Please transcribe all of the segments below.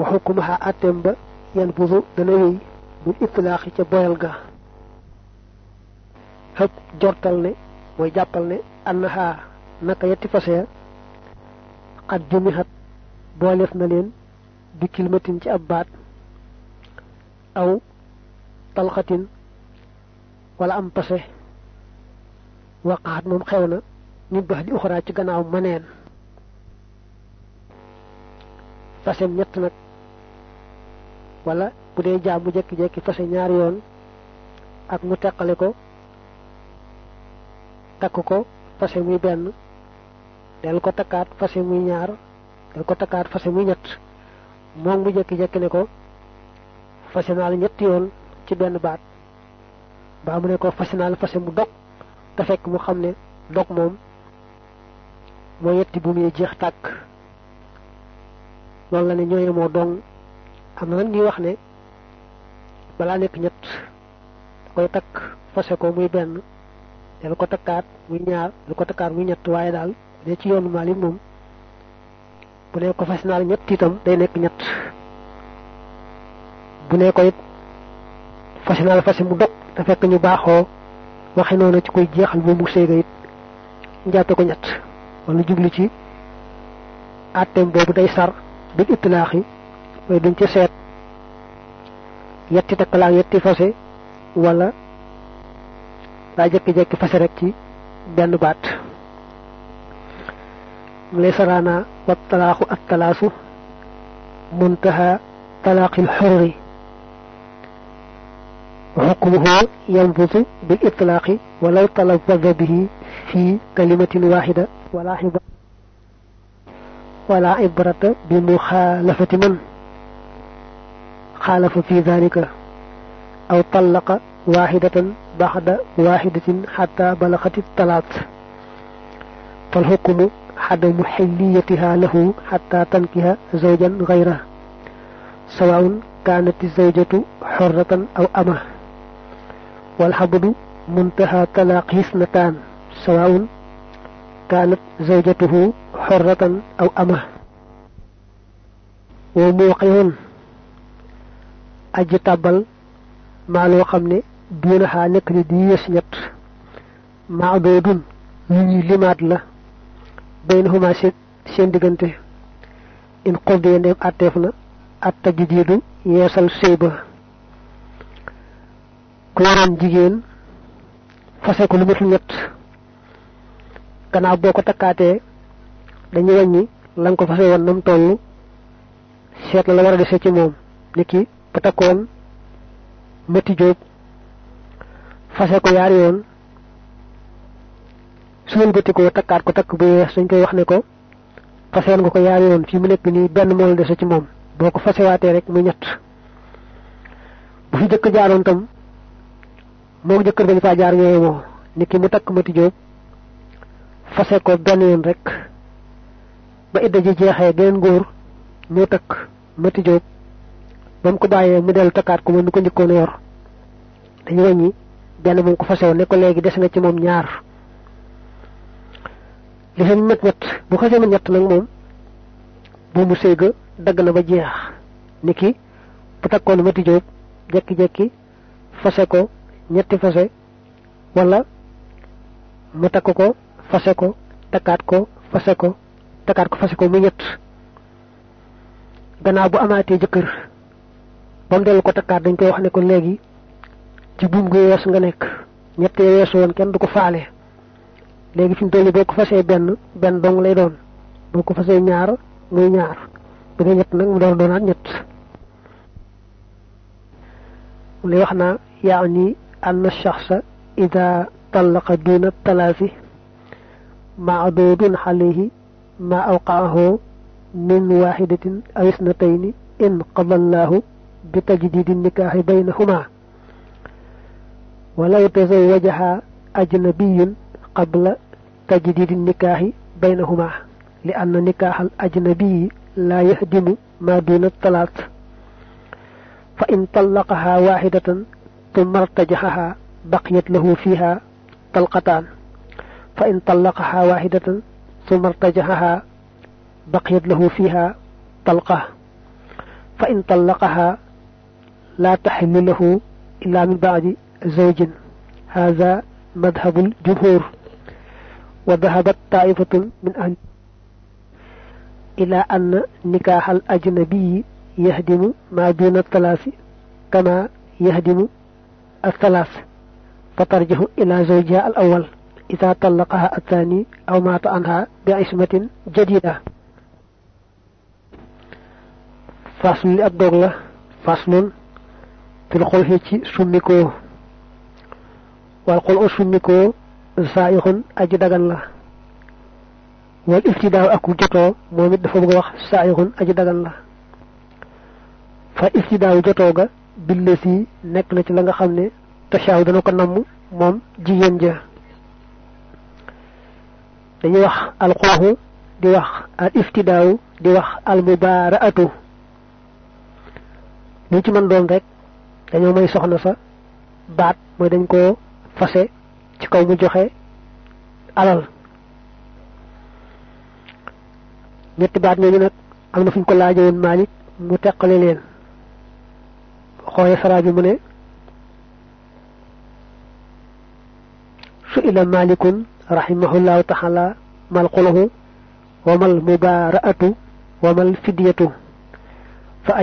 wa hukmuha atem ba yan budu dana wéy bu itlaaxi ca boyal ga. Xëpp jortal ne mooy jàppal ne annaha naka yetti fase xat jumihat booleef na leen bi kilmatin ci ab baat aw talxatin wala am pase waqaxat moom xew na bax di uxraa ci gannaaw maneen. Fasem ñett nag wala bu dee mu jekki-jekki fase ñaari yoon ak mu teqale ko takk fase muy benn del ko takkaat fase muy ñaar del ko takkaat fase muy ñett. Moom mu jekki-jekki ne ko fase naa la ñetti yoon ci benn baat. Baa mu ne ko fase naa la fase mu dog te fekk mu xam ne dog moom moo yetti bu muy jeex loolu la ne dong am na ñuy wax ne balaa nekk ñett koy takk fase ko muy benn del ko takkaat muy ñaar del ko takkaat muy ñett waaye daal de ci yoonu Maalik moom bu ne ko fase naa la ñett itam day nekk ñett. Bu ne ko it fase naa la fase mu dog te fekk ñu baaxoo waxe noonu ci koy jeexal bu mu séega it njàppe ko ñett. Wala jubli ci àtteem boobu day sar bil itlaax mooy duñ ci seet yetti takkalaa yetti fase wala daa jekki-jekki fase rek ci benn baat mu lay saraana wa talaaxu ak talaasu muntaha talaaqil xurri وحكمه ينبض بالإطلاق ولو تلفظ به في كلمة واحدة ولا عبرة ولا عبرة بمخالفة من خالف في ذلك أو طلق واحدة بعد واحدة حتى بلغت الثلاث فالحكم عدم حليتها له حتى تنكها زوجا غيره سواء كانت الزوجة حرة أو أمة. والحبد منتهى تلاقي اثنتان سواء كانت زوجته حرة أو أمة. وموقع aji tabal maa loo xam ne duuna xaa nekk ni di yées ñett. Maa doo dun ñu ñuy limaat la. Bayn huma seen diggante. In xuddiya ndeem àtteef na at tajdiidu yeesal sëy ba ku yoroon jigéen fase ko lu matul ñett. Gannaaw boo ko takkaatee dañu wàññi la nga ko fase woon nam toll. Seet la la war a dese ci moom ni ba takkoon mati jóob fase ko yaari yoon su ngeen bëtti ko takkaat ko takk bu yees dañ koy wax ne ko faseen nga ko yaari yoon fii mu nekk nii benn moo la dese ci moom. Boo ko fasewaatee rek muy ñett. Bu fi jëkk jaaroon tam faa jaar moo ni mu takk jóob fase ko benn yoon rek. Ba idda ji jeexee geneen takk jóob ba mu ko bàyyee mu dellu takkaat ko moom mi ko njëkkoon yor. Dañu wàññi benn moom ko fasewoon ne ko léegi des nga ci moom ñaar. Li fi met ñett bu xasee ma ñett nag moom bu mu séega dagg na ba jeex. Ni ki bu takkoon mati jóob jekki-jekki fase ko ñetti fase wala mu takk ko fase ko takkaat ko fase ko takkaat ko fase ko mu ñett. Gannaaw bu amaatee jëkkër ba mu dellu ko takkaat dañ koy wax ne ko léegi ci buum gu wees nga nekk ñett yee weesu woon kenn du ko faale léegi fi mu toll boo ko fasee benn benn dong lay doon boo ko fasee ñaar muy ñaar bu dee ñett nag mu door doonaat ñett li wax naa yaani anna shaxsa ida tallaqa duna talaasi معدود عليه ما أوقعه من واحدة أو اثنتين إن قضى الله بتجديد النكاح بينهما. ولو تزوجها أجنبي قبل تجديد النكاح بينهما لأن نكاح الأجنبي لا يهدم ما دون الثلاث فإن طلقها واحدة ثم ارتجحها بقيت له فيها طلقتان. فإن طلقها واحدة ثم ارتجحها بقيت له فيها طلقة. fa in لا تحمله إلا من بعد زوج. هذا مذهب الجمهور. وذهبت طائفة من أن إلى أن نكاح الأجنبي يهدم ما بين الثلاث كما يهدم الثلاث. فترجه إلى زوجها الأول. إذا طلقها الثاني أو مات عنها بعصمة جديدة. فصل الدولة فصل fil xulfi ci summikoo wal xul u summikoo saa'ixun aji dagan la. Wal iftidaaw aku jotoo moom dafa bëgg wax saa'ixun aji dagan la. Fa iftidaaw jotoo ga billa si nekk na ci la nga xam ne tashaaw dana ko namm moom jigéen ja. Dañuy wax alxulxu di wax al iftidaaw di wax al mubaaraatu. Ci man rek dañoo may soxna sa baat mooy dañ ko fase ci kaw mu joxe alal. Ñetti baat ñooñu nag am na fuñ ko laajowoon malik mu teqale leen. Xooye sara bi mu ne su'ila malikun rahimahullahu ta'ala mal quluhu wa mal mubara'atu wa mal fidyatu. Fa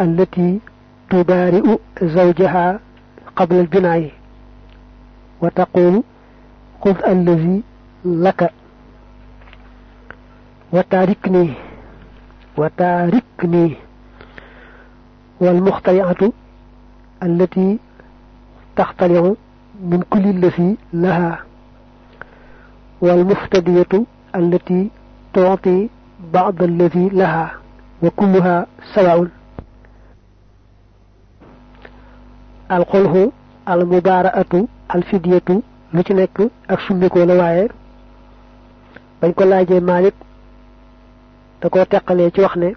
التي تبارئ زوجها قبل البناء. وتقول خذ الذي لك وتاركني وتاركني. والمخترعة التي تختلع من كل الذي لها. والمفتدية التي تعطي بعض الذي لها وكلها سواء. القله المبارأة الفدية lu ci nekk ak summiko la waaye bañ ko laajee malik da koo teqalee ci wax ne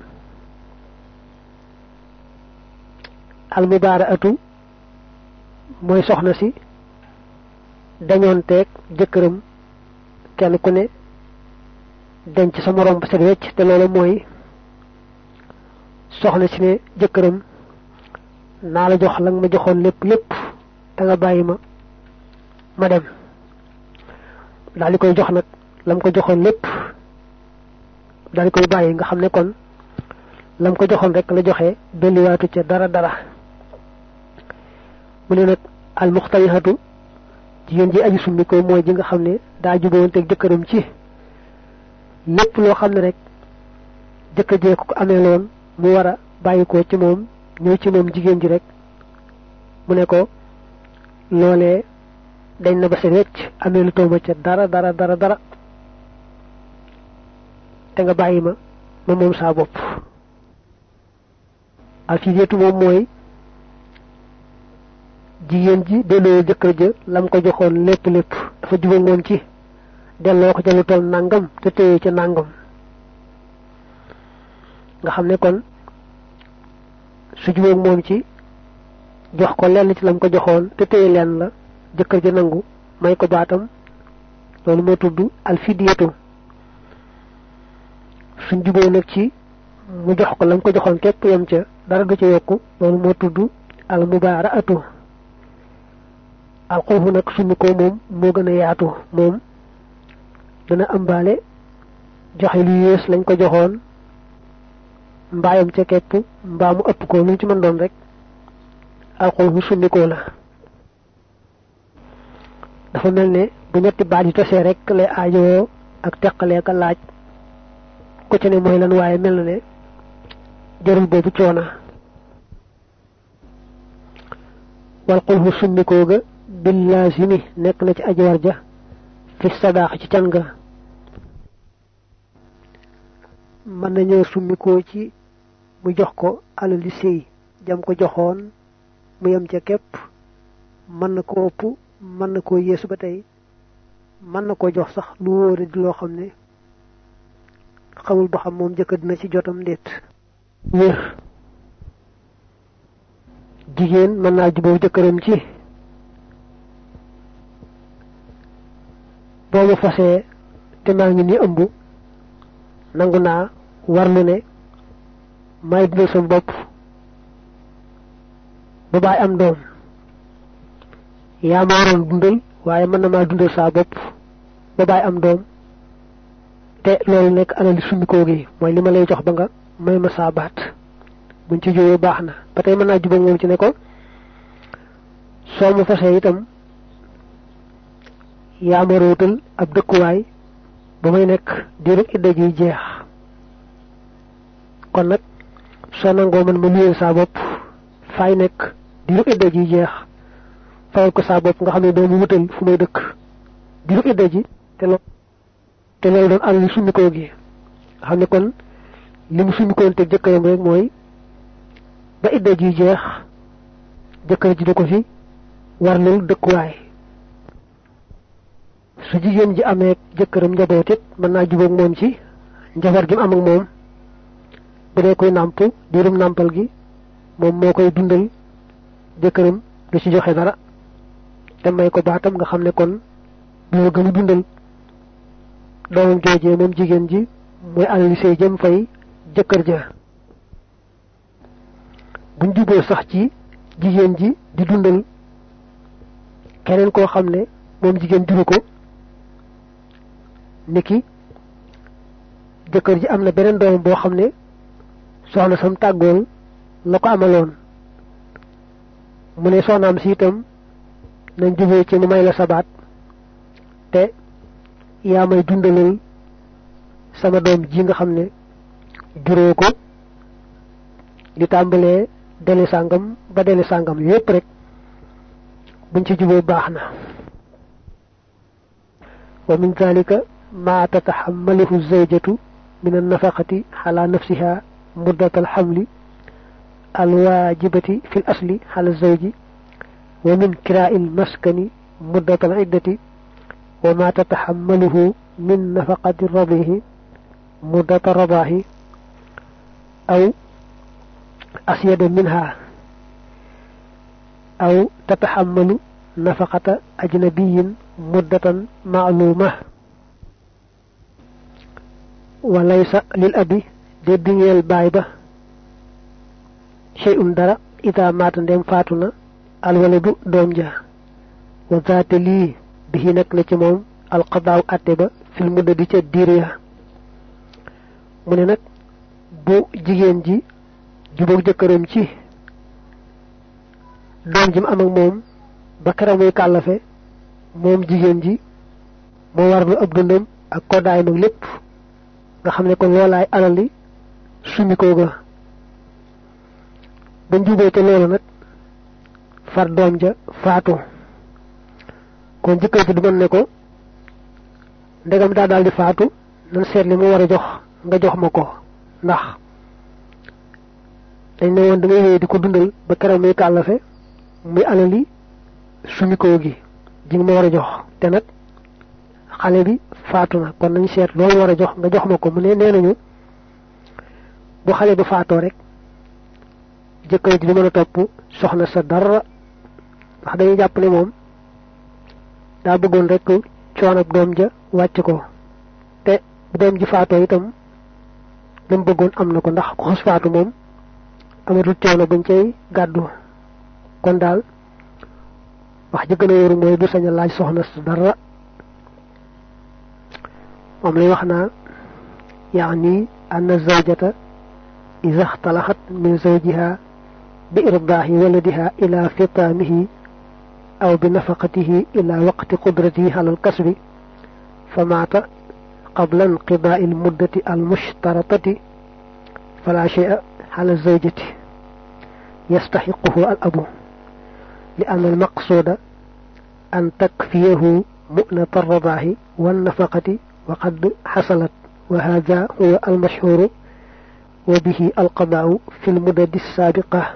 al mubaaraatu mooy soxna si dañoon teeg jëkkëram kenn ku ne denc sa morom ba set wecc te loolu mooy soxna si ne jëkkëram naa la jox la nga ma joxoon lépp lépp te nga bàyyi ma ma dem. Daal di koy jox nag lam ko joxoon lépp daal di koy bàyyi nga xam ne kon lam ko joxoon rek la joxe dolliwaatu ca dara dara. Mu ne nag al muxtarihatu jigéen ji aju summi ko mooy ji nga xam ne daa juboon teg jëkkëram ci lépp loo xam ne rek jëkkër jee ko amee loon mu war a bàyyi ko ci moom ñëw ci moom jigéen ji rek. mu ne ko loolee dañ na ba sa wecc amee lu tooma ca dara dara dara dara. Te nga bàyyi ma ma moom saa bopp. Alfidiyatu moom mooy jigéen ji delloo jëkkër ja lam ko joxoon lépp lépp. Dafa jubal moom ci delloo ko ca lu toll nangam te téye ca nangam. Nga xam ne kon su jubal moom ci jox ko lenn ci lam ko joxoon te téye leen la jëkkër ja nangu may ko baatam loolu moo tudd alfidiyatu suñ juboo nag ci mu jox ko lam ko joxoon képp yam ca dara du ca yokku loolu moo tudd al mubaaraatu al xulfu nag suñu ko moom moo gën a yaatu moom dana ëmbaale joxe lu yées lañ ko joxoon mbaayam ca képp mbaa mu ëpp ko lu ci mën doon rek al xulfu suñu ko la. Dafa mel ne bu ñetti baat yi tasee rek lay aajowoo ak teqalee ka laaj. Ko ca ne mooy lan waaye mel na ne jarul boobu coona. Wal xulfu summikoo ga bil laazimi nekk na ci aji war ja fi sadaax ci can ga. Mën nañoo ci mu jox ko alali sëy jam ko joxoon mu yem ca képp. Mën na ko ëpp mën na koo yeesu ba tey mën na koo jox sax lu wóore di loo xam ne xamul ba xam moom jëkkër dina ci jotam ndéet wér. Jigéen mën naa juboo jëkkëram ci. Boo ma fasee te maa ngi ni ëmb nangu naa warlu ne may dundal sama bopp ba baay am doom yaa ma dundal waaye mën na maa dundal saa bopp. Ba baay am doom te loolu nekk alali summikoo gi mooy li ma lay jox ba nga may ma saa baat. Buñ ci jógee baax na. Ba tey mën naa jubag moom ci ne ko ma fasee itam yaa ma róotal ab dëkkuwaay ba may nekk idda jeex. Kon nag soo nangoo man ma luyeel saa bopp fay nekk diiru idda ji jeex fayal ko saa bopp nga xam ne doo mu wutal fu may dëkk. Diiru idda ji te loolu te loolu doon alal summikoo gi. Nga xam ne kon li mu summikoon teg jëkkëram rek mooy ba idda ji jeex jëkkër ji du ko fi warlul dëkkuwaay. Su jigéen ji amee jëkkëram njaboot it mën naa jubóog moom ci njaboot gi am ak moom bu dee koy nàmp diirum nàmpal gi moom moo koy dundal jëkkëram du ci joxe dara. Te may ko baatam nga xam ne kon dina gën a dundal. Doomam joojee moom ji jëm fay jëkkër ja. Buñ juboo sax ci jigéen ji di dundal keneen koo xam ne moom jigéen ko niki jëkkër ji am na ne soxna sam tàggool la ko amaloon. mu ne soxnaam si itam nañ ci may la sabaat te yaa may dundalal sama doom ji nga xam ne ko di tàmbalee dele sàngam ba dele sàngam yépp rek buñ ci juboo baax na. wa min zalika ma tataxammaluhu zawjatu min annafaqati ala nafsiha مدة الحمل الواجبة في الأصل على الزوج ومن كراء المسكن مدة العدة وما تتحمله من نفقة رضيه مدة رضاه أو أسيد منها أو تتحمل نفقة أجنبي مدة معلومة. وليس للأب de diñeel baay ba shay'un dara ida maata ndem faatu na alwaladu doom ja. Wa zaate lii bihi nekk na ci moom alqadaaw atte ba fil mudda di ca diir ya. Mu ne nag bu jigéen ji jubóog jëkkëram ci doom ji am ak ba kera muy kàllafe moom ji moo warlu ab dundam ak koddaay mag lépp. Nga xam ne kon loolaay sumikoo ga bañ juboo ca loolu nag far doom ja faatu. Kon jëkkër ji du mën ne ko ndegam daa daal di faatu nan seet li mu war a jox nga jox ma ko. Ndax dañ ne woon da ngay wéy di ko dundal ba keroog muy kàllafe muy alali sumikoo gi ji nga ma war a jox. Te nag xale bi faatu na. Kon nañ seet loolu war a jox nga jox ma ko. Mu ne nee nañu bu xale ba faatoo rek jëkkër ji du mën a topp soxna sa dara. Ndax dañuy jàpp ne moom daa bëggoon rek coonab doom ja wàcc ko. Te doom ji faatoo itam lam bëggoon am na ko. Ndax ku xos faatu moom amatul coono bañ cay gàddu. Kon daal wax ji gën a wóoru mooy du sañ a laaj soxna sa dara. Moom lay wax naa yaani anna zawjata إذا اختلخت من زوجها بإرضاع ولدها إلى فطامه أو بنفقته إلى وقت قدرته على الكسب فمات قبل انقضاء المدة المشترطة فلا شيء على الزوجة يستحقه الأب لأن المقصود أن تكفيه مؤنة الرضاع والنفقة وقد حصلت وهذا هو المشهور وبه القضاء في المدد السابقة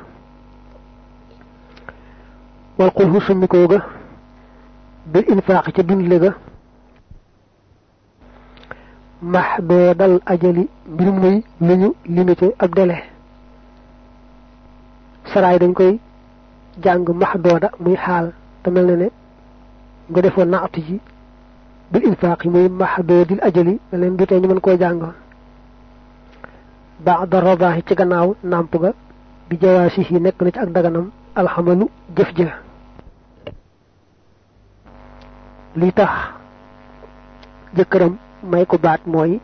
والقله سمكوغا بالإنفاق تدن لغا محدود الأجل برمي لنو لمتي أبدله defoon naatu ji bil infaq yi muy mahdoodil ajali da leen du tee ñu mën koo jàngoon ba'da radaahi ci gannaaw nàmp ga bi jawaasihi nekk na ci ak daganam alxamalu jëf ja. Li tax jëkkëram may ko baat mooy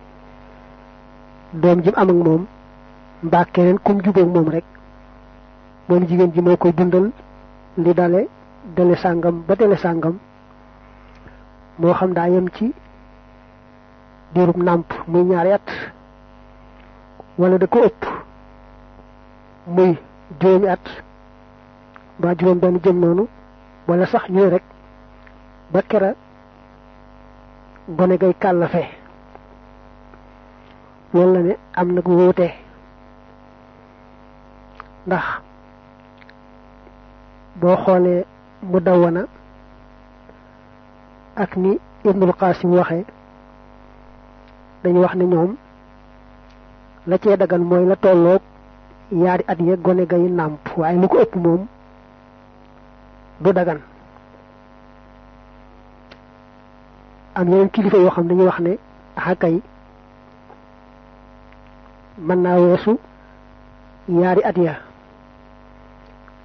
doom ji am ak moom mbaa keneen kum jubóog moom rek ji moo dundal li dale dele sàngam ba dele sàngam moo xam daa yem ci diirub wala da ko ëpp. Muy juróomi at mbaa juróom benn jëm noonu wala sax ñu rek ba kera gone gay kàllafe loolu la ne am nag wuute. Ndax boo xoolee mu dawana ak ni qasim waxe wax ñoom la cee dagan mooy la tolloog yaari at ya gone gay nàmp waaye lu ko ëpp moom du dagan. Am yeneen kilifa yoo xam dañuy wax ne axakay mën naa weesu yaari at ya.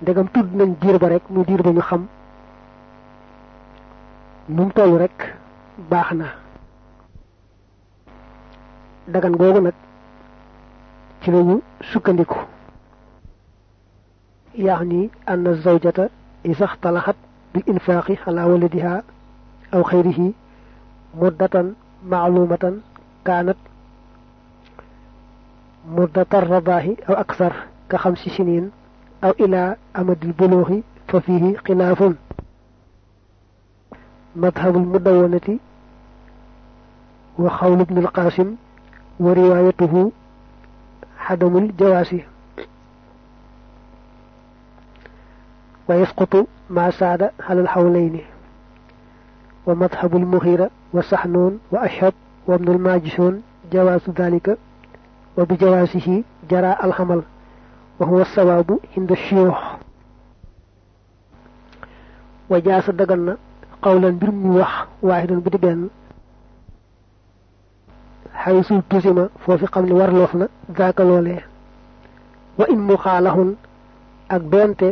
Ndegam tudd nañ diir ba rek muy diir ba ñu xam toll rek baax na. Dagan googu nag ci lañu يعني أن الزوجة إذا اختلحت بالإنفاق على ولدها أو خيره مدة معلومة كانت مدة الرضاه أو أكثر كخمس سنين أو إلى أمد البلوغ ففيه خلاف. مذهب المدونة وقول ابن القاسم وروايته حدم الجواز ويسقط ما ساد على الحولين. ومذهب المغيرة وسحنون وأشهب وابن الماجشون جواز ذلك. وبجوازه جرى الحمل. وهو الصواب عند الشيوخ. وجاس دغنا قولا وح واحد بدي بن haythu tusima fofu xamni war loof na zaaka lolé wa in mukhalahun ak donte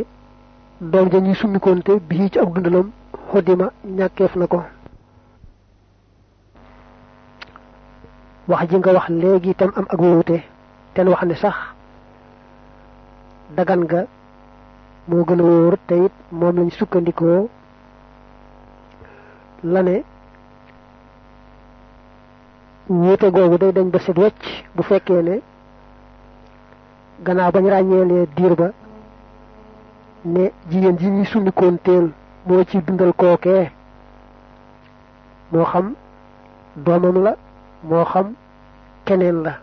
doom ja ñi summi konté bi ci ak dundalam hodima ñakeef nako wax ji nga wax legi tam am ak wuté ten wax ni sax dagan ga mo gëna wor tayit mom lañ sukkandiko wuute googu day dañ ba set wecc bu fekkee ne gannaaw bañ ràññeelee diir ba ne jigéen ji ñuy summikoon teel moo ci dundal kookee moo xam doomam la moo xam keneen la.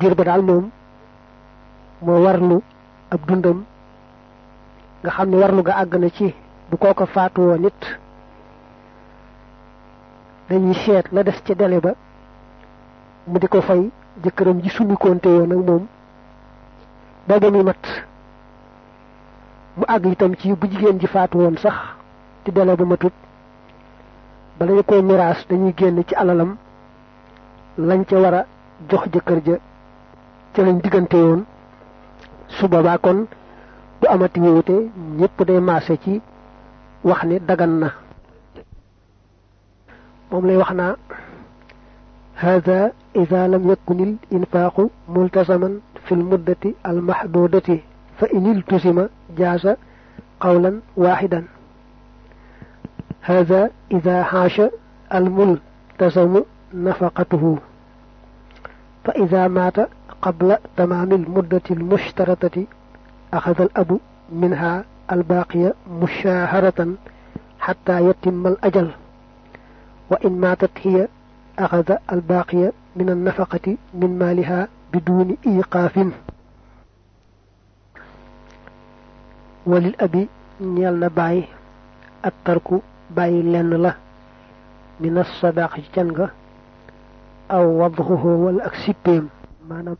Diir ba daal moom moo warlu ab dundam nga xam ne warlu ga àgg na ci bu kooko faatu nit dañuy seet la des ca dele ba mu di ko fay jëkkëram ji summikoonte woon ak moom ba ba mat. Mu àgg itam ci bu jigéen ji faatu woon sax ci dele ba matut. Bala ñu koy miraas dañuy génn ci alalam lañ ca war a jox jëkkër ja ca lañ diggante woon. Su kon du amati wuute ñépp day maase ci wax ne dagan na moom wax naa هذا إذا لم يكن الإنفاق ملتزما في المدة المحدودة فإن التزم جاز قولا واحدا هذا إذا حاش الملتزم نفقته فإذا مات قبل تمام المدة المشترطة أخذ الأب منها الباقية مشاهرة حتى يتم الأجل وإن ماتت هي أخذ الباقية من النفقة من مالها بدون إيقاف. وللأبي نيالنا باي الترك باي لن له من الصداق جنغ أو وضعه والأكسيبيم ما نب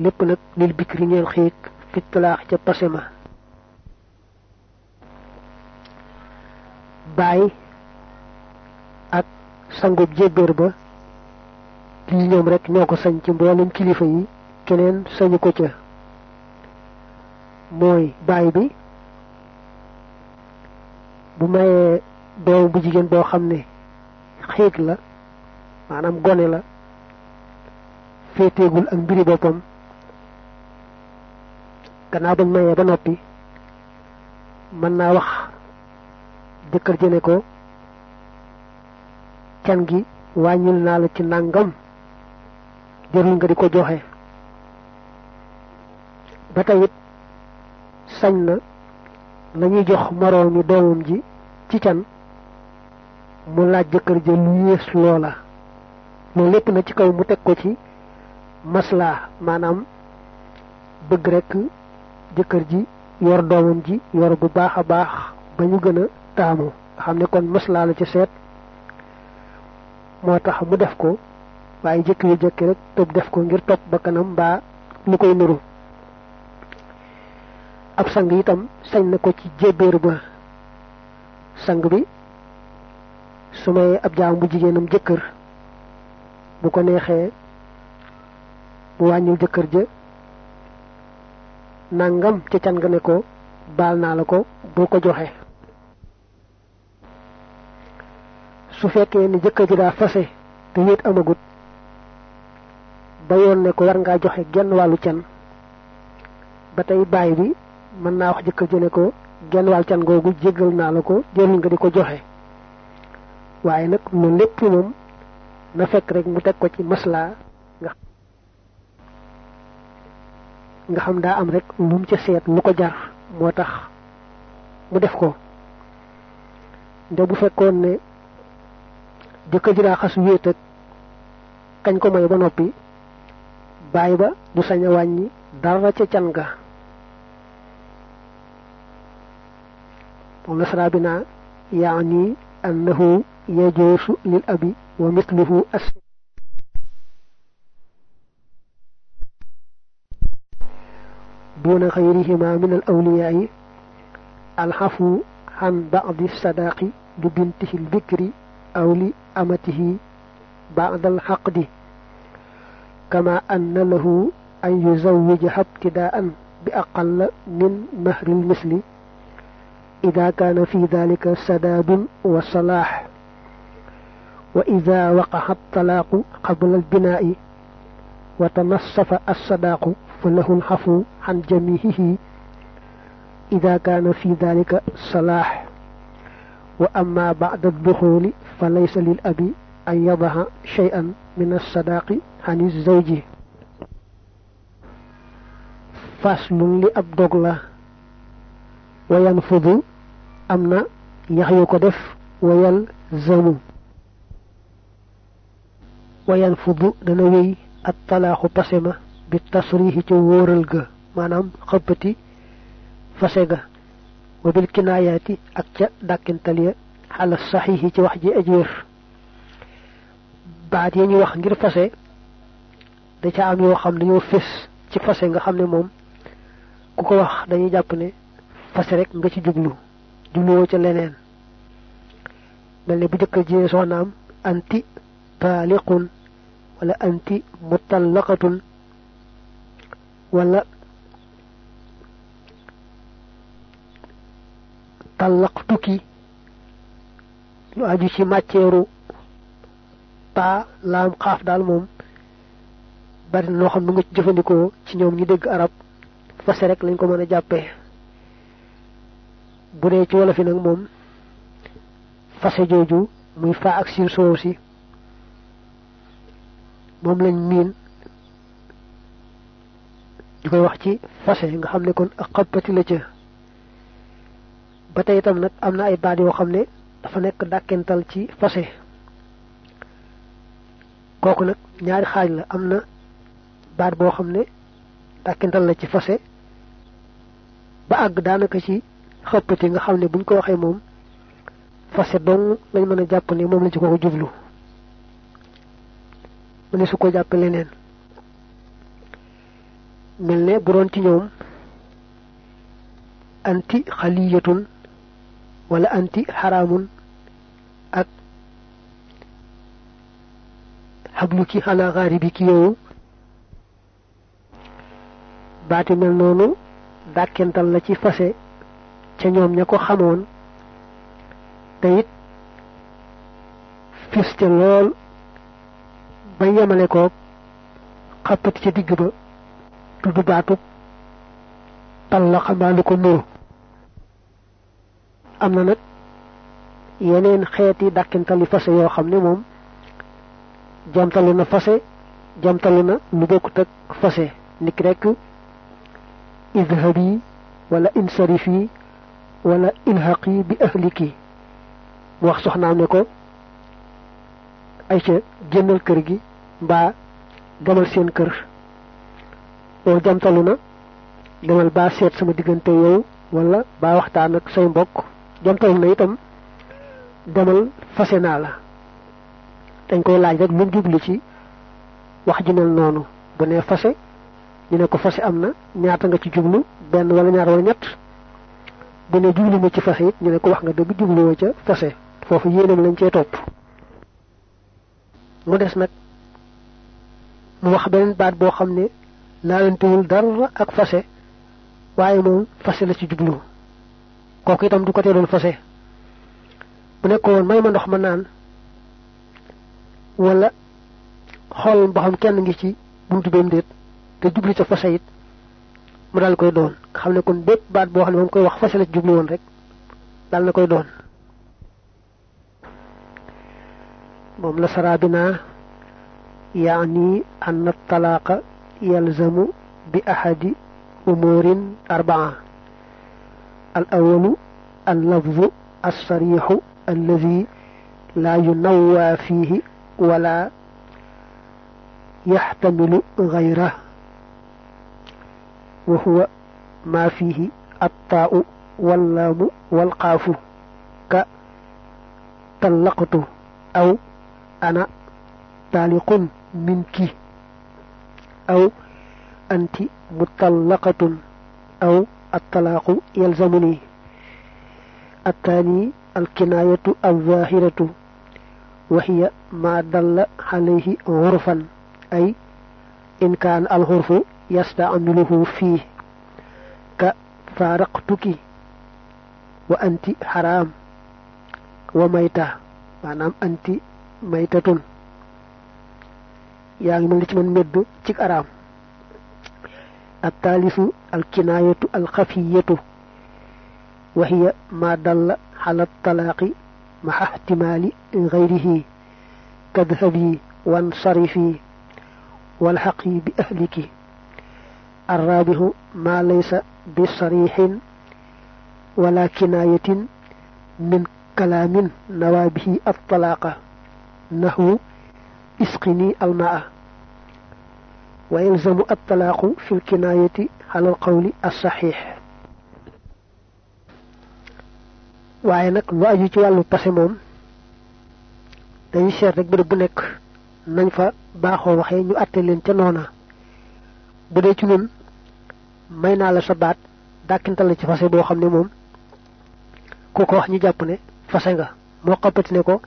لبنت للبكرين الخيك في التلاح جبسمة. Baay ak sangub jébbéer ba bii ñoom rek ñoo ko sañ ci mboolem kilifa yi keneen sañu ko ca. mooy baay bi bu mayee doom bu jigéen boo xam ne xiig la maanaam gone la féeteegul ak mbiri boppam gannaaw bañ mayee ba noppi mën naa wax jëkkër jëne ko. Can gi wàññil naa la ci nàngam jërul nga di ko joxe. Ba tey it sañ na la jox moroom mi doomam ji ci can mu laaj jëkkër ja lu yées loola. Loolu lépp na ci kaw mu teg ko ci maslaa maanaam bëgg rekk jëkkër ji yor doomam ji yor bu baax baax ba ñu taamu xam ne kon maslaa la ci seet. Moo tax mu def ko jëkk yu rek tëb def ko ngir topp ba kanam mbaa lu koy nuru. Ab sang itam sañ na ko ci jébbéer ba. Sang bi su may ab jaam bu jigéenam bu ko neexee bu jëkkër ja nangam ca can nga ne ko baal ko ko joxe su fekkee ni jëkkër ji daa fase te wéet amagut ba yoon ne ko war ngaa joxe genn wàllu can. Ba tey baay bi mën naa wax ji ne ko genn wàll can googu jéggal naa la ko jërul nga di ko joxe. Waaye nag loolu lépp moom na fekk rek mu teg ko ci maslaa nga nga xam daa am rek mu ca seet lu ko jar moo mu def ko. Nde bu fekkoon ne jëkkër ji daa xas wéet ak kañ ko may ba noppi baay ba du sañ a wàññi dara ca can ga moom la saraa bi naa yaani annahu yajuusu lil abi wa misluhu as xayrihima min al awliyaai alxafu عن بعض الصداق لبنته البكر أو لأمته بعد الحقد كما أن له أن يزوجها ابتداء بأقل من مهر المثل إذا كان في ذلك سداد وصلاح. وإذا وقع الطلاق قبل البناء وتنصف الصداق فله الحفو عن جميعه إذا كان في ذلك صلاح. وأما بعد الدخول فليس للأب أن يضع شيئا من الصداق عن الزوج. فصل لأبدغ له وينفذ أمنا يحيو دف ويلزم. وينفذ دنوي الطلاق بسمة بالتصريح جورل مانام خبتي fase ga wa bil kinaayaati ak ca dàkkintal ya xala saxiixi ci wax ji ajwér baat yi ñu wax ngir fase da ca am yoo xam ne ñoo fés ci fase nga xam ne moom ku ko wax dañuy jàpp ne fase rek nga ci jublu jubluwoo ca leneen mel ne bu jëkkër ji soxnaam anti taaliqun wala anti mutallaqatun wala tallaq tukki lu aju ci matière pa laam xaaf daal moom bari loo xam ne nga ci jëfandikoo ci ñoom ñu dégg arab fase rek lañ ko mën a jàppee bu dee ci wolof yi nag moom fase jooju muy fa ak siin soow si moom lañ miin di koy wax ci fase nga xam ne kon ak xappati la ca. Ba tey itam nag am na ay baat yoo xam ne dafa nekk dàkkental ci fase. Kooku nag ñaari xaaj la am na baat boo xam ne la ci fase. Ba àgg daanaka ci xëppati nga xam ne buñ ko waxee moom fase dong lañ mën a jàpp ne moom lañ ci ko jublu. Mu su ko jàppe leneen. Mel ne bu doon ci ñoom anti xaliyatun wala anti xaraamun ak xabluki ala xaaribiki yow baati mel noonu dàkkental la ci fase ca ñoom ña ko xamoon. Te it fis ca lool ba yemale koog xappati ca digg ba tudd baatub tal la xamaa lu yeneen fase yoo xam jamtalu na fase jamtalu na lu bokkut ak fase. Niki rek idhabi wala insarifi wala ilhaqi bi ahliki. Mu wax soxnaam ne ko ay ca génnal kër gi mbaa demal seen kër. Loolu jamtalu na demal baa seet sama diggante yow wala baa waxtaan ak say mbokk. Jamtalu na itam demal fase naa la dañ koy laaj rek lu jublu ci wax ji mel noonu. bu ne fase ñu ne ko fase am na ñaata nga ci jublu? benn wala ñaar wala ñett? bu ne jublu ma ci fase it ñu ne ko wax nga dëgg jubluwoo ca fase. foofu yéenam lañ cee topp. mu des nag mu wax beneen baat boo xam ne laalantewul dara ak fase waaye moom fase la ci jublu. kooku itam du ko teeloon fase. bu nekkoon may ma ndox ma naan wala xool ba xam kenn ngi ci buntu benn déet te jublu ca fase it mu daal koy doon xam ne kon bépp baat boo xam ne moom koy wax fase la ci jublu woon rek daal na koy doon moom la sarabina yalzamu bi ahadi umurin arbaa al awalu al lafzu الصريح الذي لا ينوى فيه ولا يحتمل غيره وهو ما فيه الطاء واللام والقاف ك طلقت أو أنا طالق منك أو أنت مطلقة أو الطلاق يلزمني. الثاني الكناية الظاهرة. وهي ما دل عليه عرفا أي إن كان العرف يستعمله فيه. كفارقتك وأنت حرام. وميتة. yaa ngi mel ni ci man meddu ci araam. الثالث الكناية الخفية. وهي ما دل على الطلاق. مع احتمال غيره كاذهبي وانصرفي والحقي بأهلك. الرابع ما ليس بصريح ولا كناية من كلام نوى به الطلاق نحو اسقني الماء. ويلزم الطلاق في الكناية على القول الصحيح. Waaye nag lu aju ci wàllu passé moom dañuy seet rek bërëb bu nekk nañ fa baaxoo waxee ñu àtte leen ca noona. Bu dee ci ñun may naa la sa baat dàkkintal la ci fase boo xam ne ku ko wax ñu jàpp ne fase nga. Moo xappati ne ko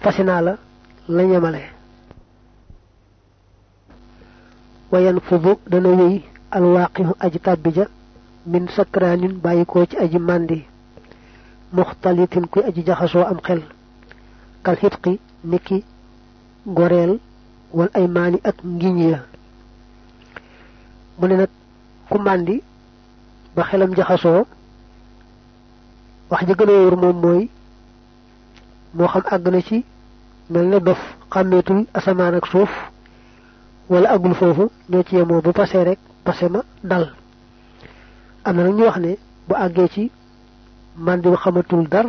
fase la la ñemale. Wayan fubu dana wéy alwaaqihu aji tàbbi ja min sakraanin bàyyikoo ci aji màndi muxtalitin kuy aji jaxasoo am xel. Kal xitqi niki goreel wal ay maani ak ngiñ ya. Mu ne nag ku màndi ba xelam jaxasoo wax ja gën a wóor moom mooy moo xam àgg na ci mel dof xàmmeetul asamaan ak suuf wala àggul foofu ñoo ci yemoo bu rek ma dal. Am na nag ñu wax ne bu àggee ci màndi bu xamatul dara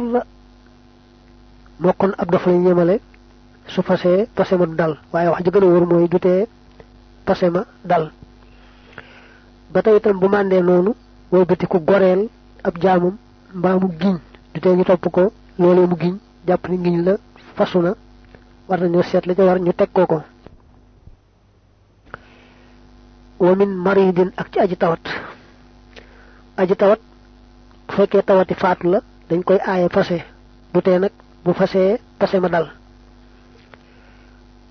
moo kon ab dof lañ su pasee pase ma dal. Waaye wax ji gën a wóor mooy dutee pase ma dal. Ba tey itam bu màndee noonu wooy bëti ku goreel ab jaamam mbaa mu giñ dutee ñu topp ko loolee mu giñ jàpp ni ngiñ la fasu na war nañoo seet la war ñu teg ko ko. Maridin ak ci aji tawat. Aji tawat bu fekkee tawati faatu la dañ koy aaye fase. Du tee nag bu fasee fase ma dal.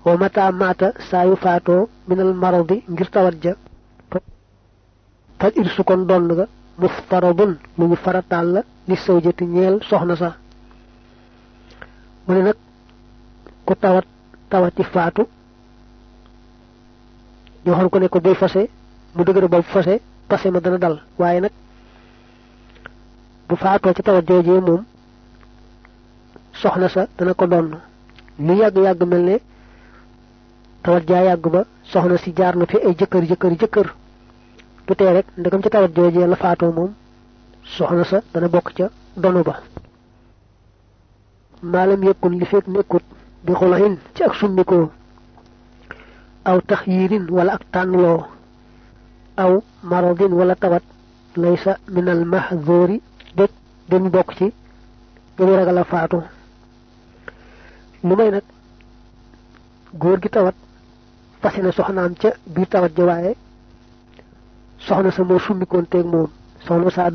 Wa mata mata saa yu faatoo minal maradi ngir tawat ja. Fal irsu kon donn ga muftaradun lu ñu farataal la li ñeel soxna sa. Mu ne nag ku tawat tawati faatu ñu waxoon ko ne ko buy fase mu dëgër ba fase fase ma dana dal. Waaye nag bu faatoo ci tawat joojee moom soxna sa dana ko donn. lu yàgg yàgg mel ne tawat jaa yàgg ba soxna si jaar na fi ay jëkkër jëkkër jëkkër. du tee rek ndegam ci tawat joojee la faatoo moom soxna sa dana bokk ca donu ba. maalam yëkkun li fekk nekkut bi xulaxin ci ak summikoo. aw taxyirin wala ak tànnloo. aw maradin wala tawat laysa min al dañu bokk ci dañu ragal faatu. Lu may nag góor gi tawat fase na soxnaam ca biir tawat ja waaye soxna sa moo summikoon teeg moom soxna saa